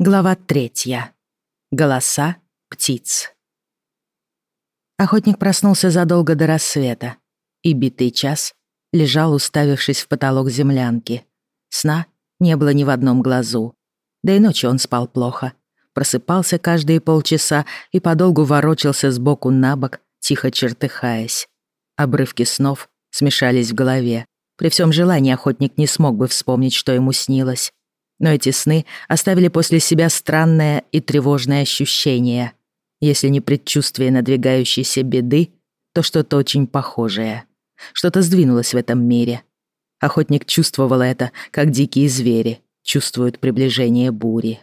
Глава третья. Голоса птиц. Охотник проснулся задолго до рассвета и битый час лежал, уставившись в потолок землянки. Сна не было ни в одном глазу. Да и ночью он спал плохо. Просыпался каждые полчаса и подолгу ворочался сбоку на бок, тихо чертыхаясь. Обрывки снов смешались в голове. При всем желании охотник не смог бы вспомнить, что ему снилось. Но эти сны оставили после себя странное и тревожное ощущение. Если не предчувствие надвигающейся беды, то что-то очень похожее. Что-то сдвинулось в этом мире. Охотник чувствовал это, как дикие звери чувствуют приближение бури.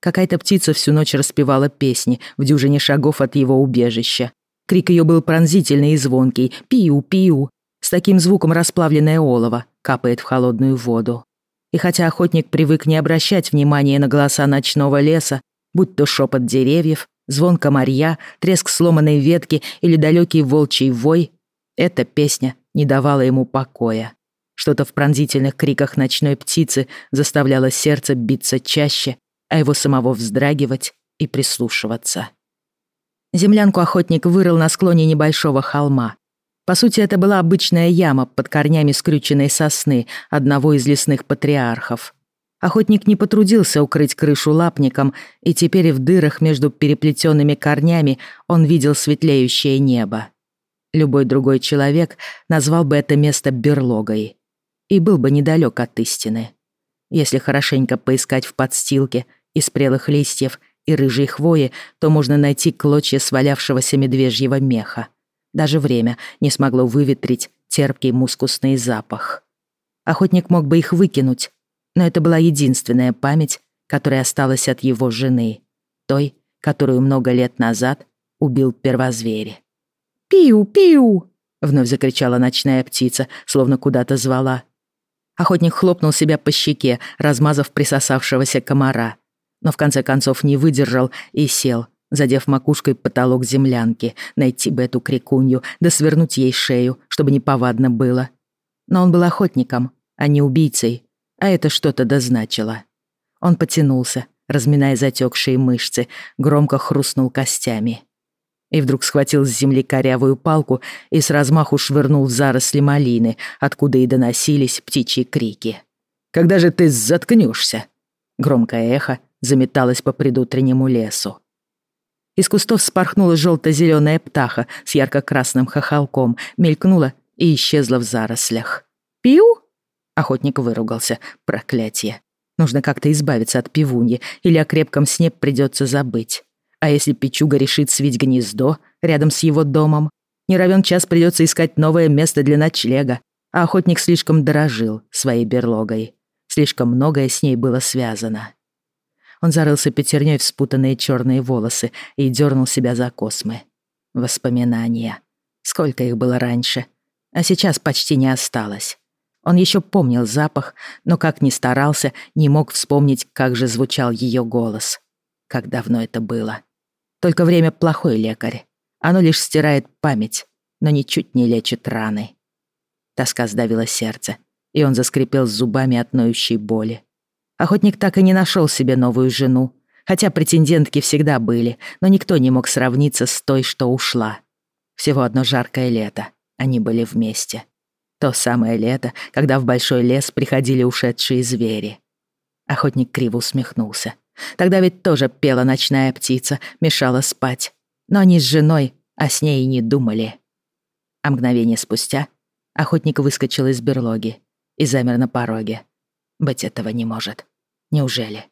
Какая-то птица всю ночь распевала песни в дюжине шагов от его убежища. Крик ее был пронзительный и звонкий «Пиу-пиу!» С таким звуком расплавленное олово капает в холодную воду. И хотя охотник привык не обращать внимания на голоса ночного леса, будь то шепот деревьев, звон комарья, треск сломанной ветки или далекий волчий вой, эта песня не давала ему покоя. Что-то в пронзительных криках ночной птицы заставляло сердце биться чаще, а его самого вздрагивать и прислушиваться. Землянку охотник вырыл на склоне небольшого холма, по сути, это была обычная яма под корнями скрюченной сосны одного из лесных патриархов. Охотник не потрудился укрыть крышу лапником, и теперь в дырах между переплетенными корнями он видел светлеющее небо. Любой другой человек назвал бы это место берлогой и был бы недалек от истины. Если хорошенько поискать в подстилке из прелых листьев и рыжей хвои, то можно найти клочья свалявшегося медвежьего меха. Даже время не смогло выветрить терпкий мускусный запах. Охотник мог бы их выкинуть, но это была единственная память, которая осталась от его жены, той, которую много лет назад убил первозвери. «Пиу-пиу!» — вновь закричала ночная птица, словно куда-то звала. Охотник хлопнул себя по щеке, размазав присосавшегося комара, но в конце концов не выдержал и сел, задев макушкой потолок землянки, найти бы эту крикунью, да свернуть ей шею, чтобы неповадно было. Но он был охотником, а не убийцей, а это что-то дозначило. Он потянулся, разминая затекшие мышцы, громко хрустнул костями. И вдруг схватил с земли корявую палку и с размаху швырнул в заросли малины, откуда и доносились птичьи крики. «Когда же ты заткнешься?» Громкое эхо заметалось по предутреннему лесу. Из кустов спорхнула желто-зеленая птаха с ярко-красным хохолком, мелькнула и исчезла в зарослях. «Пиу?» Охотник выругался. Проклятие. Нужно как-то избавиться от пивуньи, или о крепком сне придется забыть. А если Пичуга решит свить гнездо рядом с его домом, не равен час придется искать новое место для ночлега, а охотник слишком дорожил своей берлогой. Слишком многое с ней было связано. Он зарылся пятерней в спутанные черные волосы и дернул себя за космы. Воспоминания. Сколько их было раньше. А сейчас почти не осталось. Он еще помнил запах, но как ни старался, не мог вспомнить, как же звучал ее голос. Как давно это было. Только время плохой лекарь. Оно лишь стирает память, но ничуть не лечит раны. Тоска сдавила сердце, и он заскрипел зубами от ноющей боли. Охотник так и не нашел себе новую жену, хотя претендентки всегда были, но никто не мог сравниться с той, что ушла. Всего одно жаркое лето. Они были вместе. То самое лето, когда в большой лес приходили ушедшие звери. Охотник криво усмехнулся. Тогда ведь тоже пела ночная птица, мешала спать. Но они с женой о ней и не думали. А мгновение спустя охотник выскочил из берлоги и замер на пороге. Быть этого не может. Неужели?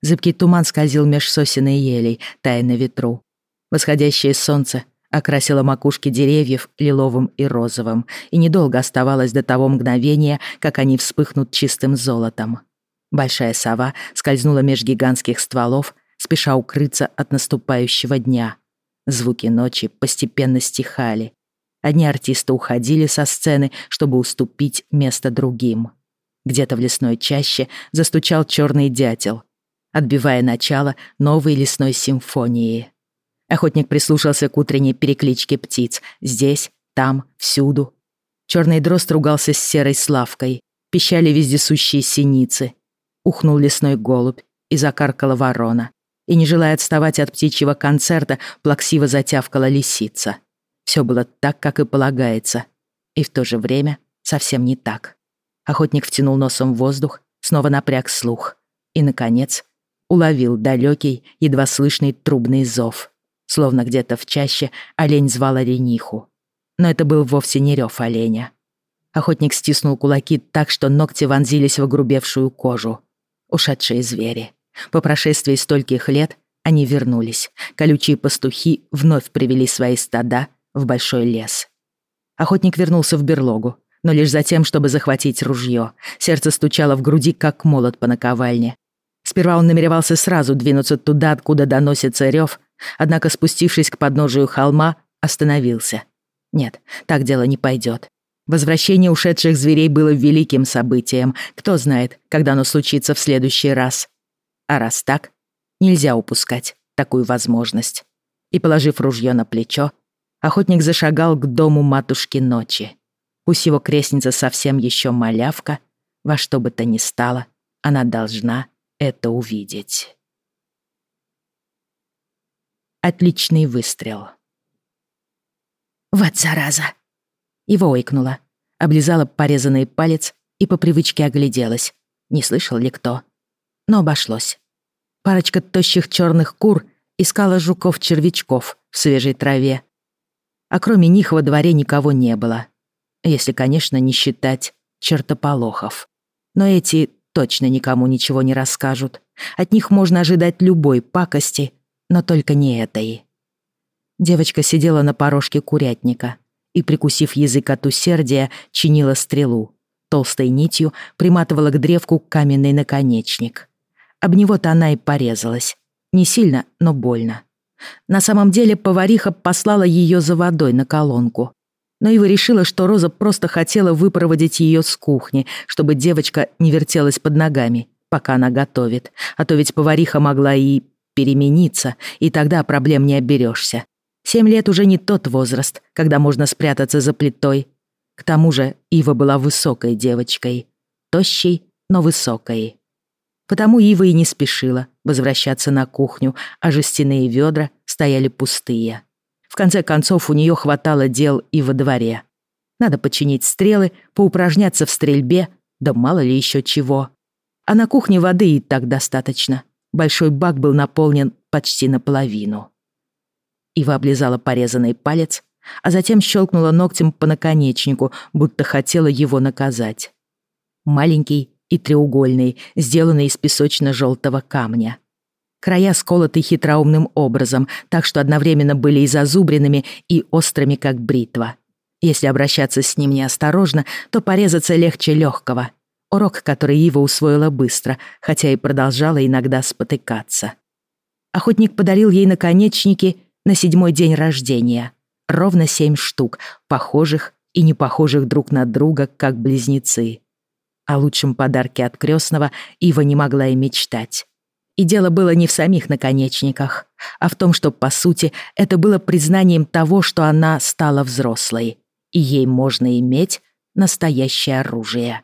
Зыбкий туман скользил меж сосен и елей, тая на ветру. Восходящее солнце окрасило макушки деревьев лиловым и розовым, и недолго оставалось до того мгновения, как они вспыхнут чистым золотом. Большая сова скользнула меж гигантских стволов, спеша укрыться от наступающего дня. Звуки ночи постепенно стихали. Одни артисты уходили со сцены, чтобы уступить место другим. Где-то в лесной чаще застучал черный дятел, отбивая начало новой лесной симфонии. Охотник прислушался к утренней перекличке птиц. Здесь, там, всюду. Черный дрозд ругался с серой славкой. Пищали вездесущие синицы. Ухнул лесной голубь и закаркала ворона. И, не желая отставать от птичьего концерта, плаксиво затявкала лисица. Все было так, как и полагается. И в то же время совсем не так. Охотник втянул носом в воздух, снова напряг слух. И, наконец, уловил далекий, едва слышный трубный зов. Словно где-то в чаще олень звал олениху. Но это был вовсе не рев оленя. Охотник стиснул кулаки так, что ногти вонзились в огрубевшую кожу. Ушедшие звери. По прошествии стольких лет они вернулись. Колючие пастухи вновь привели свои стада в большой лес. Охотник вернулся в берлогу, но лишь за тем, чтобы захватить ружье. Сердце стучало в груди, как молот по наковальне. Сперва он намеревался сразу двинуться туда, откуда доносится рев, однако, спустившись к подножию холма, остановился. Нет, так дело не пойдет. Возвращение ушедших зверей было великим событием. Кто знает, когда оно случится в следующий раз. А раз так, нельзя упускать такую возможность. И, положив ружье на плечо, охотник зашагал к дому матушки ночи. Пусть его крестница совсем еще малявка, во что бы то ни стало, она должна это увидеть. Отличный выстрел. «Вот зараза!» Его ойкнула, облизала порезанный палец и по привычке огляделась. Не слышал ли кто? Но обошлось. Парочка тощих черных кур искала жуков-червячков в свежей траве. А кроме них во дворе никого не было. Если, конечно, не считать чертополохов. Но эти точно никому ничего не расскажут. От них можно ожидать любой пакости, но только не этой. Девочка сидела на порожке курятника и, прикусив язык от усердия, чинила стрелу. Толстой нитью приматывала к древку каменный наконечник. Об него-то она и порезалась. Не сильно, но больно. На самом деле повариха послала ее за водой на колонку но Ива решила, что Роза просто хотела выпроводить ее с кухни, чтобы девочка не вертелась под ногами, пока она готовит. А то ведь повариха могла и перемениться, и тогда проблем не оберешься. Семь лет уже не тот возраст, когда можно спрятаться за плитой. К тому же Ива была высокой девочкой. Тощей, но высокой. Потому Ива и не спешила возвращаться на кухню, а жестяные ведра стояли пустые. В конце концов, у нее хватало дел и во дворе. Надо починить стрелы, поупражняться в стрельбе, да мало ли еще чего. А на кухне воды и так достаточно. Большой бак был наполнен почти наполовину. Ива облизала порезанный палец, а затем щелкнула ногтем по наконечнику, будто хотела его наказать. Маленький и треугольный, сделанный из песочно-желтого камня. Края сколоты хитроумным образом, так что одновременно были и зазубренными, и острыми, как бритва. Если обращаться с ним неосторожно, то порезаться легче легкого. Урок, который Ива усвоила быстро, хотя и продолжала иногда спотыкаться. Охотник подарил ей наконечники на седьмой день рождения. Ровно семь штук, похожих и не похожих друг на друга, как близнецы. О лучшем подарке от крестного Ива не могла и мечтать. И дело было не в самих наконечниках, а в том, что, по сути, это было признанием того, что она стала взрослой, и ей можно иметь настоящее оружие.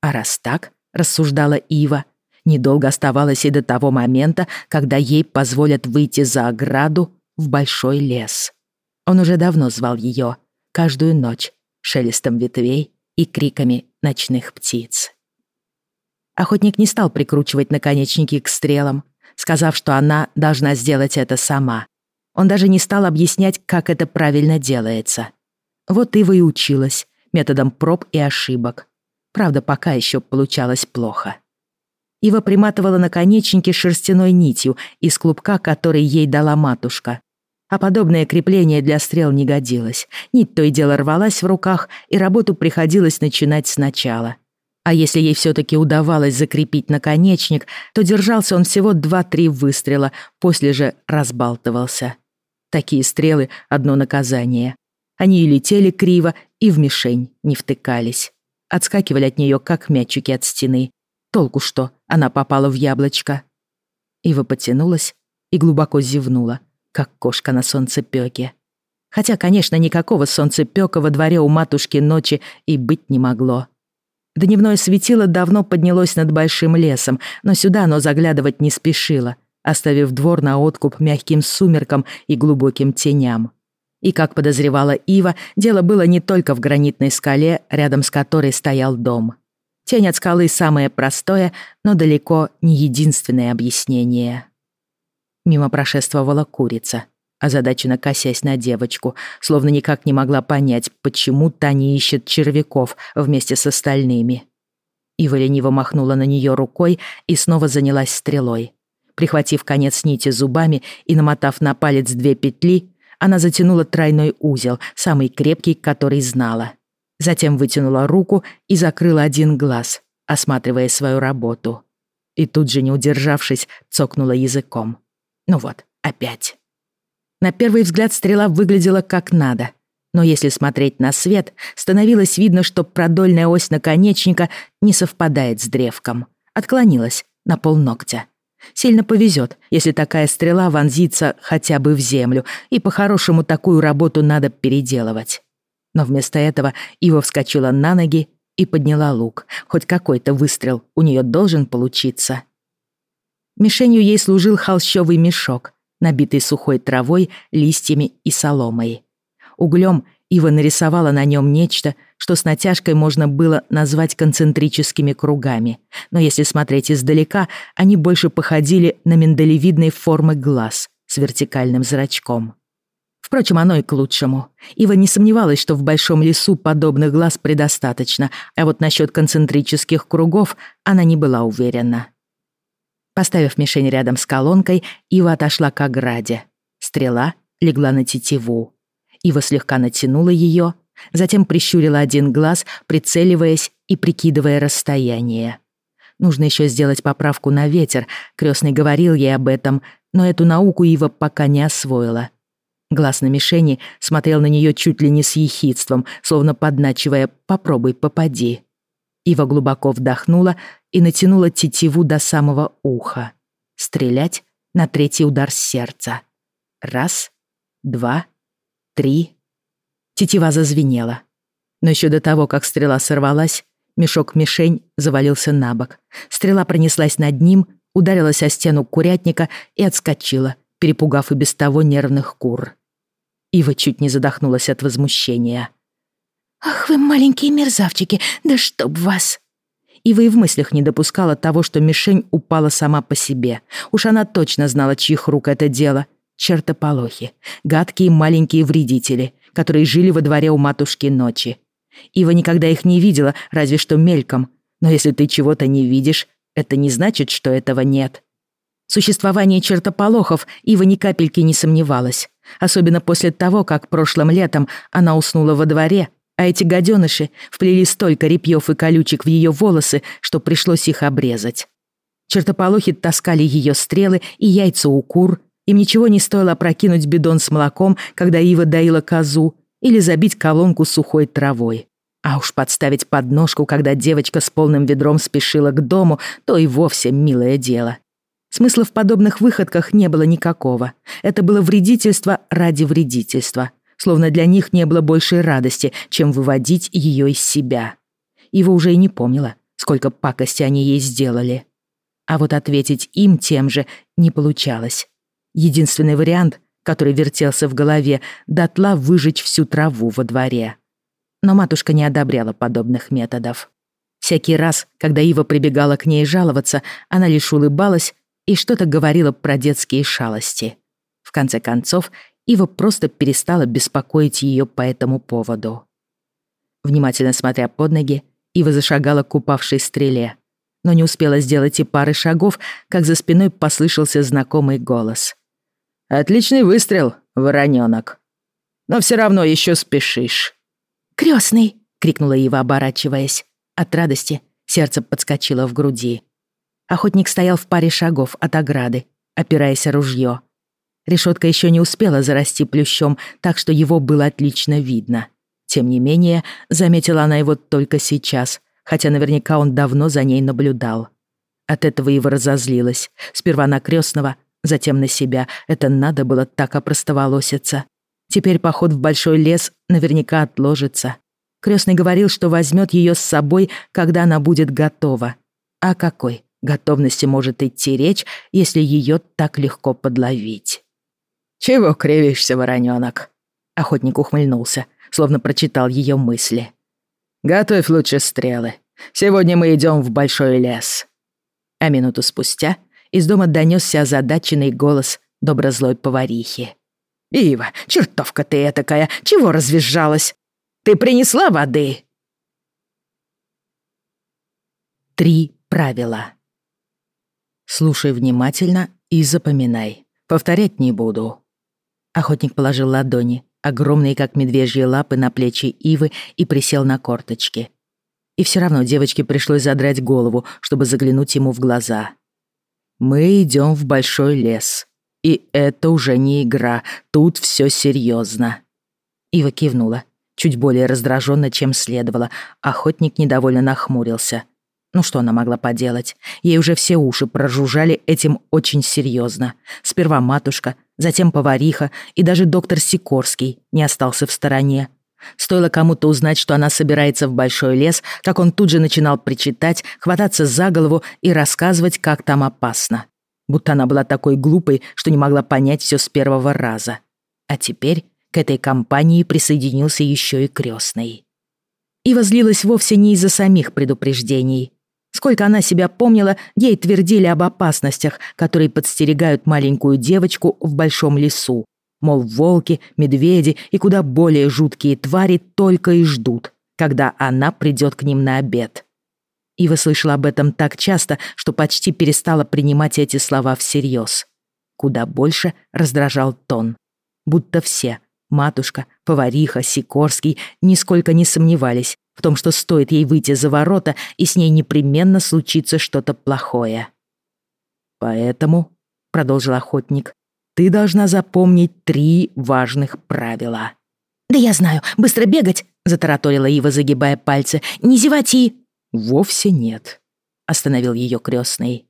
А раз так, рассуждала Ива, недолго оставалось и до того момента, когда ей позволят выйти за ограду в большой лес. Он уже давно звал ее, каждую ночь, шелестом ветвей и криками ночных птиц. Охотник не стал прикручивать наконечники к стрелам, сказав, что она должна сделать это сама. Он даже не стал объяснять, как это правильно делается. Вот Ива и училась, методом проб и ошибок. Правда, пока еще получалось плохо. Ива приматывала наконечники шерстяной нитью из клубка, который ей дала матушка. А подобное крепление для стрел не годилось. Нить то и дело рвалась в руках, и работу приходилось начинать сначала. А если ей все-таки удавалось закрепить наконечник, то держался он всего два-три выстрела, после же разбалтывался. Такие стрелы — одно наказание. Они и летели криво, и в мишень не втыкались. Отскакивали от нее, как мячики от стены. Толку что, она попала в яблочко. Ива потянулась и глубоко зевнула, как кошка на солнцепёке. Хотя, конечно, никакого солнцепёка во дворе у матушки ночи и быть не могло. Дневное светило давно поднялось над большим лесом, но сюда оно заглядывать не спешило, оставив двор на откуп мягким сумеркам и глубоким теням. И, как подозревала Ива, дело было не только в гранитной скале, рядом с которой стоял дом. Тень от скалы самое простое, но далеко не единственное объяснение. Мимо прошествовала курица, озадаченно косясь на девочку, словно никак не могла понять, почему та не ищет червяков вместе с остальными. Ива лениво махнула на нее рукой и снова занялась стрелой. Прихватив конец нити зубами и намотав на палец две петли, она затянула тройной узел, самый крепкий, который знала. Затем вытянула руку и закрыла один глаз, осматривая свою работу. И тут же, не удержавшись, цокнула языком. Ну вот, опять. На первый взгляд стрела выглядела как надо. Но если смотреть на свет, становилось видно, что продольная ось наконечника не совпадает с древком. Отклонилась на полногтя. Сильно повезет, если такая стрела вонзится хотя бы в землю, и по-хорошему такую работу надо переделывать. Но вместо этого Ива вскочила на ноги и подняла лук. Хоть какой-то выстрел у нее должен получиться. Мишенью ей служил холщовый мешок, набитый сухой травой, листьями и соломой. Углем Ива нарисовала на нем нечто, что с натяжкой можно было назвать концентрическими кругами, но если смотреть издалека, они больше походили на миндалевидные формы глаз с вертикальным зрачком. Впрочем, оно и к лучшему. Ива не сомневалась, что в большом лесу подобных глаз предостаточно, а вот насчет концентрических кругов она не была уверена. Поставив мишень рядом с колонкой, Ива отошла к ограде. Стрела легла на тетиву. Ива слегка натянула ее, затем прищурила один глаз, прицеливаясь и прикидывая расстояние. Нужно еще сделать поправку на ветер, крестный говорил ей об этом, но эту науку Ива пока не освоила. Глаз на мишени смотрел на нее чуть ли не с ехидством, словно подначивая «попробуй, попади». Ива глубоко вдохнула и натянула тетиву до самого уха. Стрелять на третий удар сердца. Раз, два, три. Тетива зазвенела. Но еще до того, как стрела сорвалась, мешок-мишень завалился на бок. Стрела пронеслась над ним, ударилась о стену курятника и отскочила, перепугав и без того нервных кур. Ива чуть не задохнулась от возмущения. «Ах вы маленькие мерзавчики, да чтоб вас!» Ива и в мыслях не допускала того, что мишень упала сама по себе. Уж она точно знала, чьих рук это дело — чертополохи, гадкие маленькие вредители, которые жили во дворе у матушки ночи. Ива никогда их не видела, разве что мельком. Но если ты чего-то не видишь, это не значит, что этого нет. В существовании чертополохов Ива ни капельки не сомневалась. Особенно после того, как прошлым летом она уснула во дворе, а эти гаденыши вплели столько репьев и колючек в ее волосы, что пришлось их обрезать. Чертополохи таскали ее стрелы и яйца у кур, им ничего не стоило опрокинуть бидон с молоком, когда Ива доила козу, или забить колонку сухой травой. А уж подставить подножку, когда девочка с полным ведром спешила к дому, то и вовсе милое дело. Смысла в подобных выходках не было никакого. Это было вредительство ради вредительства, словно для них не было большей радости, чем выводить ее из себя. Ива уже и не помнила, сколько пакости они ей сделали. А вот ответить им тем же не получалось. Единственный вариант, который вертелся в голове, дотла выжечь всю траву во дворе. Но матушка не одобряла подобных методов. Всякий раз, когда Ива прибегала к ней жаловаться, она лишь улыбалась и что-то говорила про детские шалости. В конце концов, Ива просто перестала беспокоить ее по этому поводу. Внимательно смотря под ноги, Ива зашагала к упавшей стреле, но не успела сделать и пары шагов, как за спиной послышался знакомый голос. Отличный выстрел, вороненок. Но все равно еще спешишь. Крестный! крикнула Ива, оборачиваясь. От радости сердце подскочило в груди. Охотник стоял в паре шагов от ограды, опираясь о ружье. Решетка еще не успела зарасти плющом, так что его было отлично видно. Тем не менее, заметила она его только сейчас, хотя наверняка он давно за ней наблюдал. От этого Ива разозлилась. Сперва на крестного, затем на себя. Это надо было так опростоволоситься. Теперь поход в большой лес наверняка отложится. Крестный говорил, что возьмет ее с собой, когда она будет готова. О какой готовности может идти речь, если ее так легко подловить? «Чего кривишься, вороненок?» Охотник ухмыльнулся, словно прочитал ее мысли. «Готовь лучше стрелы. Сегодня мы идем в большой лес». А минуту спустя из дома донесся озадаченный голос доброзлой поварихи. «Ива, чертовка ты этакая, чего развизжалась? Ты принесла воды?» Три правила. Слушай внимательно и запоминай. Повторять не буду. Охотник положил ладони, огромные как медвежьи лапы, на плечи Ивы и присел на корточки. И все равно девочке пришлось задрать голову, чтобы заглянуть ему в глаза. «Мы идем в большой лес. И это уже не игра, тут все серьезно. Ива кивнула, чуть более раздраженно, чем следовало. Охотник недовольно нахмурился. Ну что она могла поделать? Ей уже все уши прожужжали этим очень серьезно. Сперва матушка, затем повариха и даже доктор Сикорский не остался в стороне. Стоило кому-то узнать, что она собирается в большой лес, как он тут же начинал причитать, хвататься за голову и рассказывать, как там опасно будто она была такой глупой, что не могла понять все с первого раза. А теперь к этой компании присоединился еще и крестный. И возлилась вовсе не из-за самих предупреждений. Сколько она себя помнила, ей твердили об опасностях, которые подстерегают маленькую девочку в большом лесу. Мол, волки, медведи и куда более жуткие твари только и ждут, когда она придет к ним на обед. Ива слышала об этом так часто, что почти перестала принимать эти слова всерьез. Куда больше раздражал тон. Будто все — матушка, повариха, Сикорский — нисколько не сомневались в том, что стоит ей выйти за ворота, и с ней непременно случится что-то плохое. «Поэтому», — продолжил охотник, — «ты должна запомнить три важных правила». «Да я знаю, быстро бегать!» — затараторила Ива, загибая пальцы. «Не зевать и...» «Вовсе нет», — остановил ее крестный.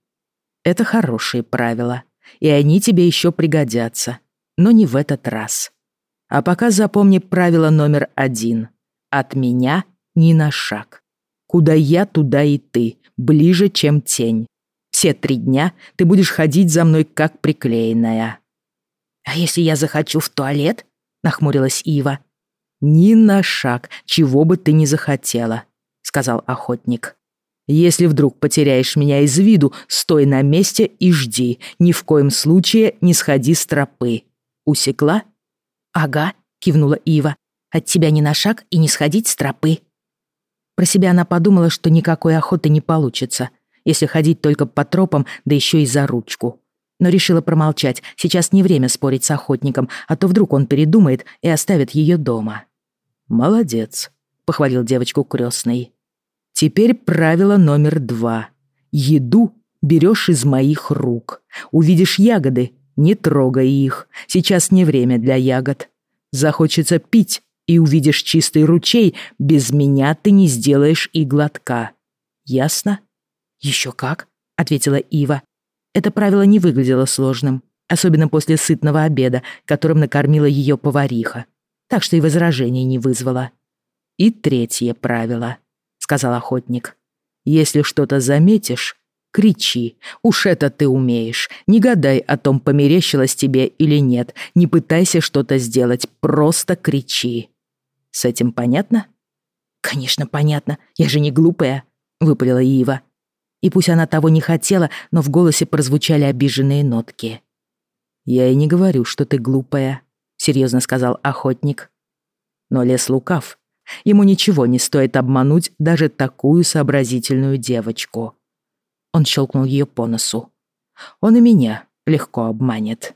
«Это хорошие правила, и они тебе еще пригодятся, но не в этот раз. А пока запомни правило номер один. От меня ни на шаг. Куда я, туда и ты, ближе, чем тень. Все три дня ты будешь ходить за мной как приклеенная». «А если я захочу в туалет?» — нахмурилась Ива. «Ни на шаг, чего бы ты ни захотела. — сказал охотник. «Если вдруг потеряешь меня из виду, стой на месте и жди. Ни в коем случае не сходи с тропы. Усекла?» «Ага», — кивнула Ива. «От тебя ни на шаг и не сходить с тропы». Про себя она подумала, что никакой охоты не получится, если ходить только по тропам, да еще и за ручку. Но решила промолчать, сейчас не время спорить с охотником, а то вдруг он передумает и оставит ее дома. «Молодец», похвалил девочку крестный. Теперь правило номер два. Еду берешь из моих рук. Увидишь ягоды, не трогай их. Сейчас не время для ягод. Захочется пить, и увидишь чистый ручей, без меня ты не сделаешь и глотка. Ясно? Еще как, ответила Ива. Это правило не выглядело сложным, особенно после сытного обеда, которым накормила ее повариха. Так что и возражений не вызвало. «И третье правило», — сказал охотник. «Если что-то заметишь, кричи. Уж это ты умеешь. Не гадай о том, померещилось тебе или нет. Не пытайся что-то сделать, просто кричи». С этим понятно? «Конечно, понятно. Я же не глупая», — выпалила Ива. И пусть она того не хотела, но в голосе прозвучали обиженные нотки. «Я и не говорю, что ты глупая», — серьезно сказал охотник. «Но лес лукав, Ему ничего не стоит обмануть даже такую сообразительную девочку. Он щелкнул ее по носу. Он и меня легко обманет.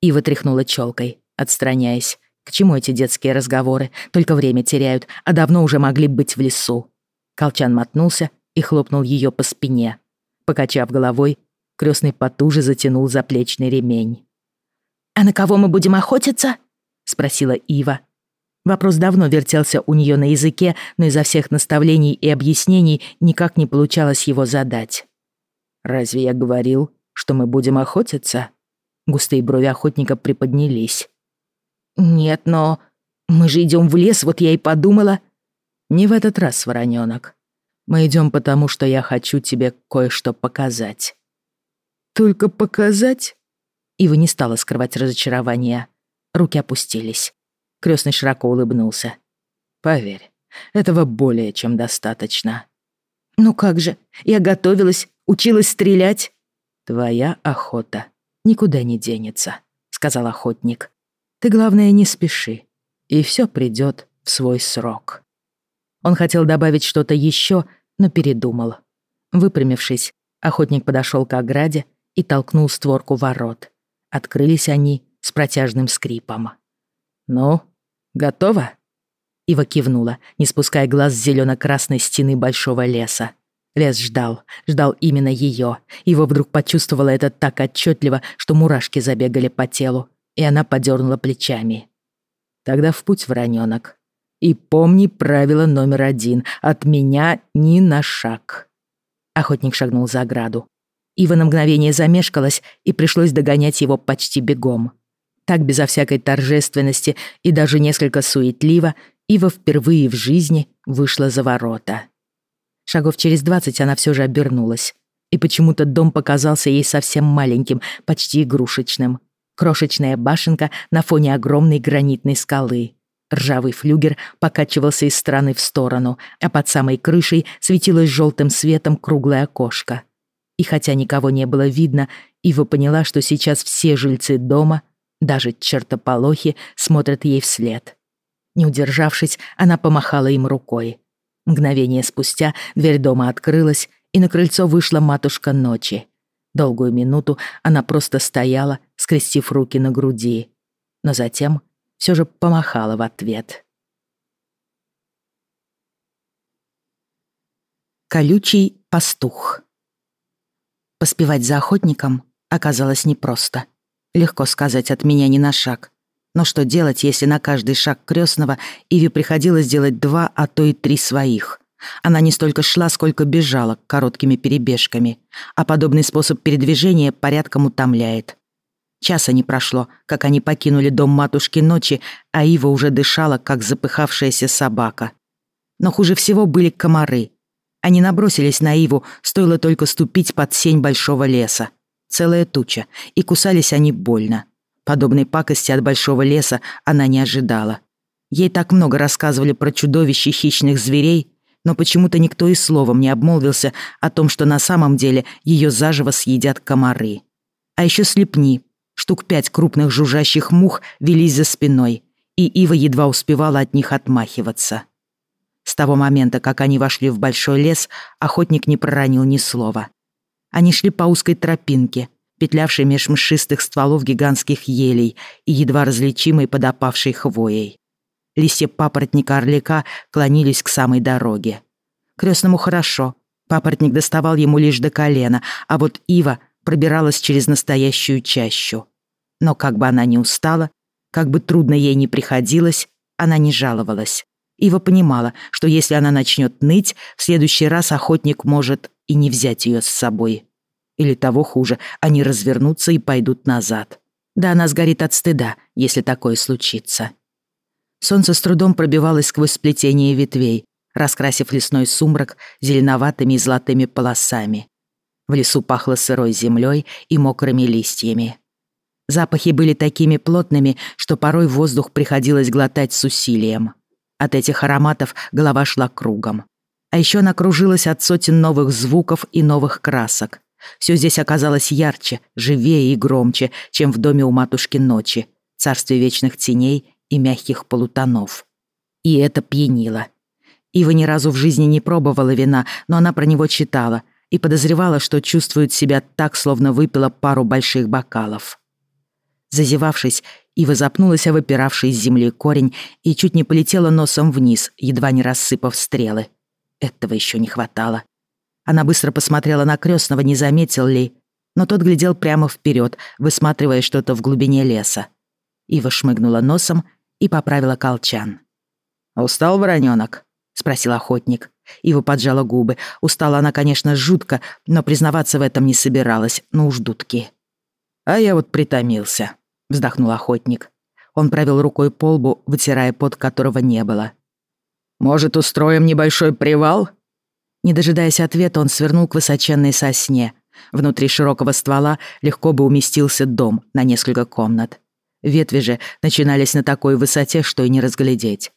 Ива тряхнула челкой, отстраняясь. К чему эти детские разговоры? Только время теряют, а давно уже могли быть в лесу. Колчан мотнулся и хлопнул ее по спине. Покачав головой, крестный потуже затянул заплечный ремень. «А на кого мы будем охотиться?» — спросила Ива, Вопрос давно вертелся у нее на языке, но изо всех наставлений и объяснений никак не получалось его задать. «Разве я говорил, что мы будем охотиться?» Густые брови охотника приподнялись. «Нет, но мы же идем в лес, вот я и подумала». «Не в этот раз, воронёнок. Мы идём потому, что я хочу тебе кое-что показать». «Только показать?» Ива не стала скрывать разочарования. Руки опустились. Крестный широко улыбнулся. «Поверь, этого более чем достаточно». «Ну как же, я готовилась, училась стрелять». «Твоя охота никуда не денется», — сказал охотник. «Ты, главное, не спеши, и все придет в свой срок». Он хотел добавить что-то еще, но передумал. Выпрямившись, охотник подошел к ограде и толкнул створку ворот. Открылись они с протяжным скрипом. «Ну, готово?» Ива кивнула, не спуская глаз с зелено-красной стены большого леса. Лес ждал, ждал именно ее. Ива вдруг почувствовала это так отчетливо, что мурашки забегали по телу, и она подернула плечами. «Тогда в путь, вороненок. И помни правило номер один. От меня ни на шаг». Охотник шагнул за ограду. Ива на мгновение замешкалась, и пришлось догонять его почти бегом. Так, безо всякой торжественности и даже несколько суетливо, Ива впервые в жизни вышла за ворота. Шагов через двадцать она все же обернулась. И почему-то дом показался ей совсем маленьким, почти игрушечным. Крошечная башенка на фоне огромной гранитной скалы. Ржавый флюгер покачивался из стороны в сторону, а под самой крышей светилось желтым светом круглое окошко. И хотя никого не было видно, Ива поняла, что сейчас все жильцы дома даже чертополохи смотрят ей вслед. Не удержавшись, она помахала им рукой. Мгновение спустя дверь дома открылась, и на крыльцо вышла матушка ночи. Долгую минуту она просто стояла, скрестив руки на груди. Но затем все же помахала в ответ. Колючий пастух Поспевать за охотником оказалось непросто. Легко сказать от меня не на шаг. Но что делать, если на каждый шаг крестного Иви приходилось делать два, а то и три своих? Она не столько шла, сколько бежала короткими перебежками, а подобный способ передвижения порядком утомляет. Часа не прошло, как они покинули дом матушки ночи, а Ива уже дышала, как запыхавшаяся собака. Но хуже всего были комары. Они набросились на Иву, стоило только ступить под сень большого леса целая туча, и кусались они больно. Подобной пакости от большого леса она не ожидала. Ей так много рассказывали про чудовищ хищных зверей, но почему-то никто и словом не обмолвился о том, что на самом деле ее заживо съедят комары. А еще слепни. Штук пять крупных жужжащих мух велись за спиной, и Ива едва успевала от них отмахиваться. С того момента, как они вошли в большой лес, охотник не проронил ни слова. Они шли по узкой тропинке, петлявшей меж мшистых стволов гигантских елей и едва различимой под опавшей хвоей. Листья папоротника-орлика клонились к самой дороге. Крестному хорошо. Папоротник доставал ему лишь до колена, а вот ива пробиралась через настоящую чащу. Но как бы она ни устала, как бы трудно ей ни приходилось, она не жаловалась. Ива понимала, что если она начнет ныть, в следующий раз охотник может и не взять ее с собой. Или того хуже, они развернутся и пойдут назад. Да она сгорит от стыда, если такое случится. Солнце с трудом пробивалось сквозь сплетение ветвей, раскрасив лесной сумрак зеленоватыми и золотыми полосами. В лесу пахло сырой землей и мокрыми листьями. Запахи были такими плотными, что порой воздух приходилось глотать с усилием. От этих ароматов голова шла кругом. А еще она кружилась от сотен новых звуков и новых красок. Все здесь оказалось ярче, живее и громче, чем в доме у матушки ночи, царстве вечных теней и мягких полутонов. И это пьянило. Ива ни разу в жизни не пробовала вина, но она про него читала и подозревала, что чувствует себя так, словно выпила пару больших бокалов. Зазевавшись, Ива запнулась о выпиравший из земли корень и чуть не полетела носом вниз, едва не рассыпав стрелы. Этого еще не хватало. Она быстро посмотрела на крестного, не заметил ли, но тот глядел прямо вперед, высматривая что-то в глубине леса. Ива шмыгнула носом и поправила колчан. «Устал, вороненок?» — спросил охотник. Ива поджала губы. Устала она, конечно, жутко, но признаваться в этом не собиралась, ну уж дудки. «А я вот притомился», — вздохнул охотник. Он провел рукой по лбу, вытирая пот, которого не было. Может, устроим небольшой привал?» Не дожидаясь ответа, он свернул к высоченной сосне. Внутри широкого ствола легко бы уместился дом на несколько комнат. Ветви же начинались на такой высоте, что и не разглядеть.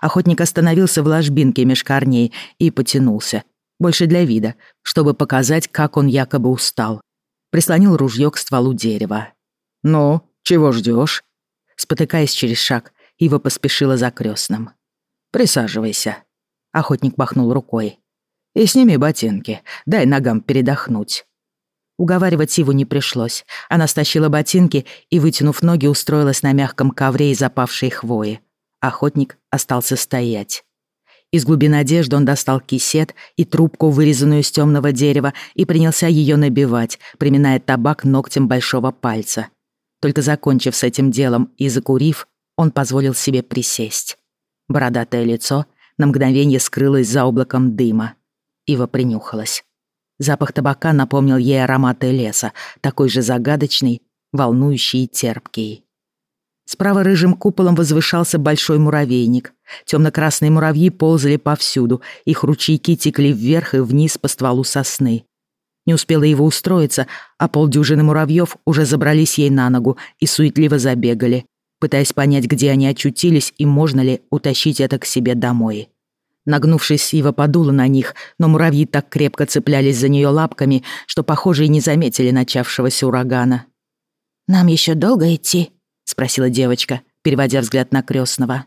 Охотник остановился в ложбинке меж корней и потянулся. Больше для вида, чтобы показать, как он якобы устал. Прислонил ружье к стволу дерева. «Ну, чего ждешь? Спотыкаясь через шаг, Ива поспешила за крестным. «Присаживайся». Охотник махнул рукой. «И сними ботинки, дай ногам передохнуть». Уговаривать Иву не пришлось. Она стащила ботинки и, вытянув ноги, устроилась на мягком ковре из запавшей хвои. Охотник остался стоять. Из глубин одежды он достал кисет и трубку, вырезанную из темного дерева, и принялся ее набивать, приминая табак ногтем большого пальца. Только закончив с этим делом и закурив, он позволил себе присесть. Бородатое лицо на мгновение скрылось за облаком дыма. Ива принюхалась. Запах табака напомнил ей ароматы леса, такой же загадочный, волнующий и терпкий. Справа рыжим куполом возвышался большой муравейник. Темно-красные муравьи ползали повсюду, их ручейки текли вверх и вниз по стволу сосны. Не успела его устроиться, а полдюжины муравьев уже забрались ей на ногу и суетливо забегали, пытаясь понять, где они очутились и можно ли утащить это к себе домой. Нагнувшись, Сива подула на них, но муравьи так крепко цеплялись за нее лапками, что, похоже, и не заметили начавшегося урагана. «Нам еще долго идти?» — спросила девочка, переводя взгляд на крестного.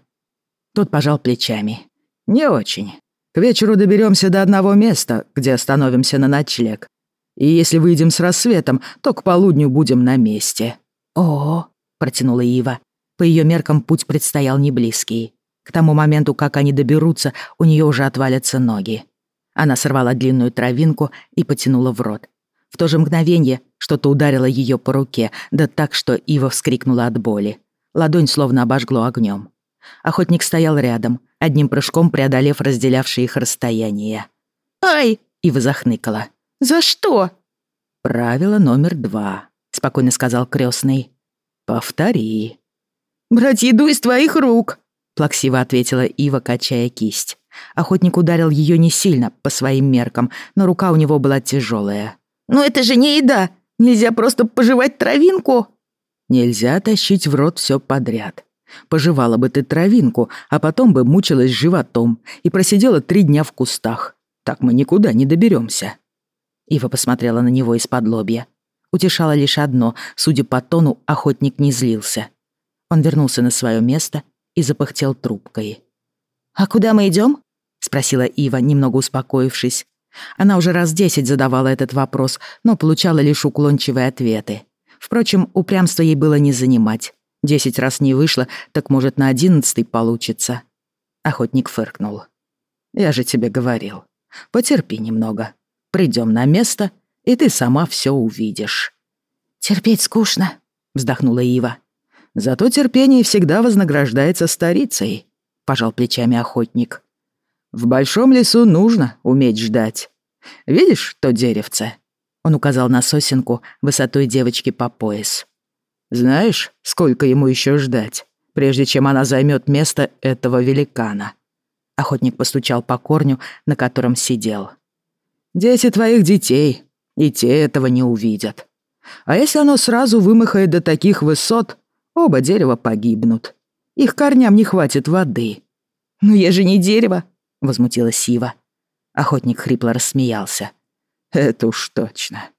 Тот пожал плечами. «Не очень. К вечеру доберемся до одного места, где остановимся на ночлег. И если выйдем с рассветом, то к полудню будем на месте». «О-о», — протянула Ива. По ее меркам путь предстоял неблизкий. К тому моменту, как они доберутся, у нее уже отвалятся ноги. Она сорвала длинную травинку и потянула в рот. В то же мгновение что-то ударило ее по руке, да так, что Ива вскрикнула от боли. Ладонь словно обожгло огнем. Охотник стоял рядом, одним прыжком преодолев разделявшие их расстояние. «Ай!» — Ива захныкала. «За что?» «Правило номер два», — спокойно сказал крестный. «Повтори». «Брать еду из твоих рук», плаксиво ответила Ива, качая кисть. Охотник ударил ее не сильно, по своим меркам, но рука у него была тяжелая. «Но это же не еда! Нельзя просто пожевать травинку!» «Нельзя тащить в рот все подряд. Пожевала бы ты травинку, а потом бы мучилась животом и просидела три дня в кустах. Так мы никуда не доберемся. Ива посмотрела на него из-под лобья. Утешало лишь одно, судя по тону, охотник не злился. Он вернулся на свое место и запыхтел трубкой. «А куда мы идем? спросила Ива, немного успокоившись. Она уже раз десять задавала этот вопрос, но получала лишь уклончивые ответы. Впрочем, упрямство ей было не занимать. Десять раз не вышло, так может на одиннадцатый получится. Охотник фыркнул. «Я же тебе говорил. Потерпи немного. Придем на место, и ты сама все увидишь». «Терпеть скучно», — вздохнула Ива. Зато терпение всегда вознаграждается старицей», — пожал плечами охотник. «В большом лесу нужно уметь ждать. Видишь то деревце?» Он указал на сосенку высотой девочки по пояс. «Знаешь, сколько ему еще ждать, прежде чем она займет место этого великана?» Охотник постучал по корню, на котором сидел. «Дети твоих детей, и те этого не увидят. А если оно сразу вымахает до таких высот, Оба дерева погибнут. Их корням не хватит воды. «Но я же не дерево!» — возмутилась Сива. Охотник хрипло рассмеялся. «Это уж точно».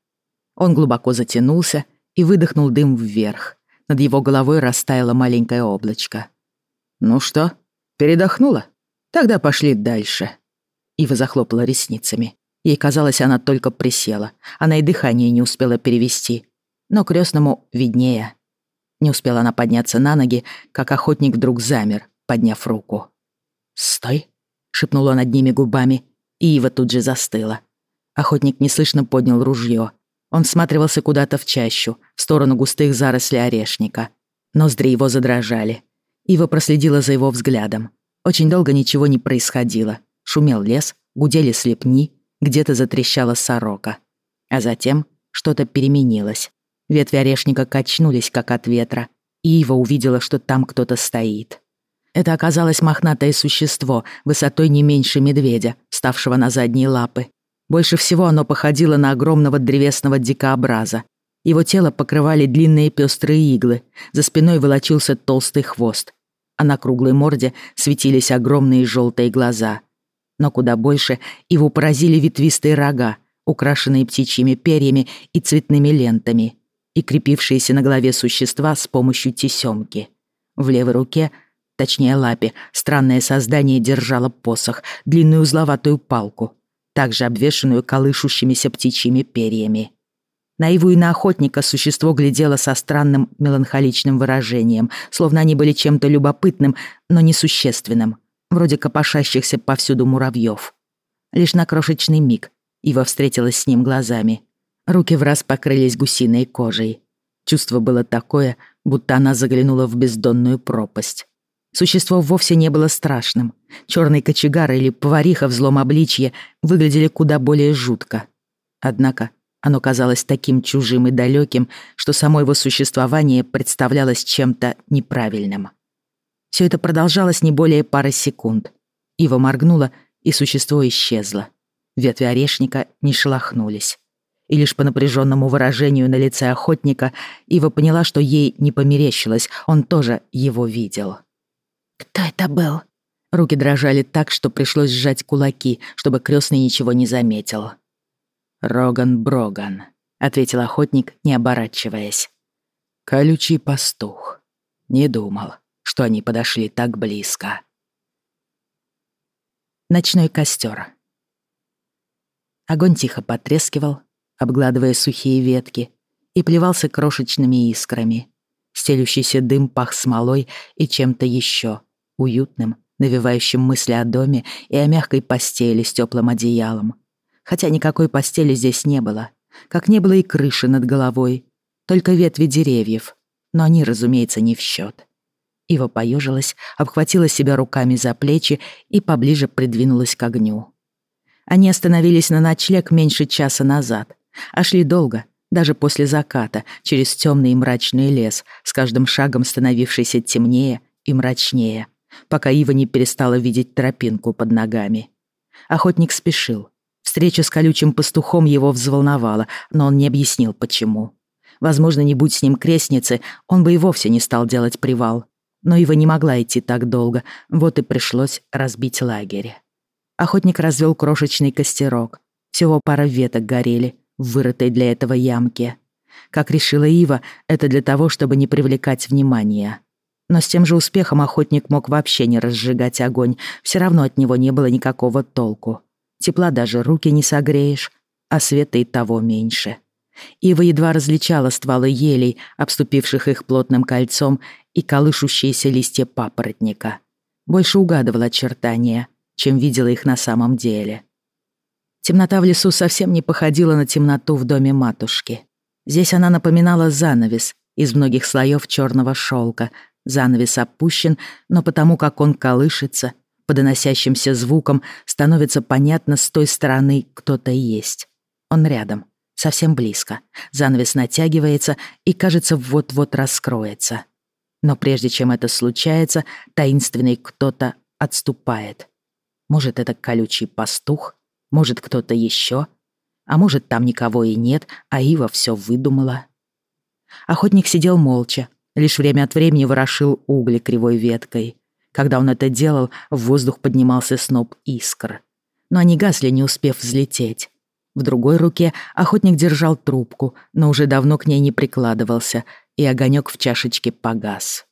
Он глубоко затянулся и выдохнул дым вверх. Над его головой растаяло маленькое облачко. «Ну что, передохнула? Тогда пошли дальше». Ива захлопала ресницами. Ей казалось, она только присела. Она и дыхание не успела перевести. Но крестному виднее. Не успела она подняться на ноги, как охотник вдруг замер, подняв руку. «Стой!» — шепнул он одними губами, и Ива тут же застыла. Охотник неслышно поднял ружье. Он всматривался куда-то в чащу, в сторону густых зарослей орешника. Ноздри его задрожали. Ива проследила за его взглядом. Очень долго ничего не происходило. Шумел лес, гудели слепни, где-то затрещала сорока. А затем что-то переменилось. Ветви орешника качнулись, как от ветра, и Ива увидела, что там кто-то стоит. Это оказалось мохнатое существо, высотой не меньше медведя, ставшего на задние лапы. Больше всего оно походило на огромного древесного дикообраза. Его тело покрывали длинные пестрые иглы, за спиной волочился толстый хвост, а на круглой морде светились огромные желтые глаза. Но куда больше его поразили ветвистые рога, украшенные птичьими перьями и цветными лентами, и крепившиеся на голове существа с помощью тесемки. В левой руке — точнее лапе, странное создание держало посох, длинную узловатую палку, также обвешанную колышущимися птичьими перьями. На Иву и на охотника существо глядело со странным меланхоличным выражением, словно они были чем-то любопытным, но несущественным, вроде копошащихся повсюду муравьев. Лишь на крошечный миг Ива встретилась с ним глазами. Руки в раз покрылись гусиной кожей. Чувство было такое, будто она заглянула в бездонную пропасть. Существо вовсе не было страшным. Черный кочегар или повариха в злом обличье выглядели куда более жутко. Однако оно казалось таким чужим и далеким, что само его существование представлялось чем-то неправильным. Все это продолжалось не более пары секунд. Ива моргнула, и существо исчезло. Ветви орешника не шелохнулись. И лишь по напряженному выражению на лице охотника Ива поняла, что ей не померещилось, он тоже его видел. «Кто это был?» Руки дрожали так, что пришлось сжать кулаки, чтобы крестный ничего не заметил. «Роган Броган», — ответил охотник, не оборачиваясь. «Колючий пастух. Не думал, что они подошли так близко». Ночной костер. Огонь тихо потрескивал, обгладывая сухие ветки, и плевался крошечными искрами. Стелющийся дым пах смолой и чем-то еще, уютным, навевающим мысли о доме и о мягкой постели с теплым одеялом. Хотя никакой постели здесь не было, как не было и крыши над головой, только ветви деревьев, но они, разумеется, не в счет. Ива поежилась, обхватила себя руками за плечи и поближе придвинулась к огню. Они остановились на ночлег меньше часа назад, а шли долго, даже после заката, через темный и мрачный лес, с каждым шагом становившийся темнее и мрачнее пока Ива не перестала видеть тропинку под ногами. Охотник спешил. Встреча с колючим пастухом его взволновала, но он не объяснил, почему. Возможно, не будь с ним крестницы, он бы и вовсе не стал делать привал. Но Ива не могла идти так долго, вот и пришлось разбить лагерь. Охотник развел крошечный костерок. Всего пара веток горели, в вырытой для этого ямке. Как решила Ива, это для того, чтобы не привлекать внимания. Но с тем же успехом охотник мог вообще не разжигать огонь, все равно от него не было никакого толку. Тепла даже руки не согреешь, а света и того меньше. Ива едва различала стволы елей, обступивших их плотным кольцом, и колышущиеся листья папоротника. Больше угадывала очертания, чем видела их на самом деле. Темнота в лесу совсем не походила на темноту в доме матушки. Здесь она напоминала занавес из многих слоев черного шелка, Занавес опущен, но потому как он колышется, по доносящимся звукам становится понятно, с той стороны кто-то есть. Он рядом, совсем близко. Занавес натягивается и, кажется, вот-вот раскроется. Но прежде чем это случается, таинственный кто-то отступает. Может, это колючий пастух, может, кто-то еще, а может, там никого и нет, а Ива все выдумала. Охотник сидел молча, лишь время от времени ворошил угли кривой веткой. Когда он это делал, в воздух поднимался сноп искр. Но они гасли, не успев взлететь. В другой руке охотник держал трубку, но уже давно к ней не прикладывался, и огонек в чашечке погас.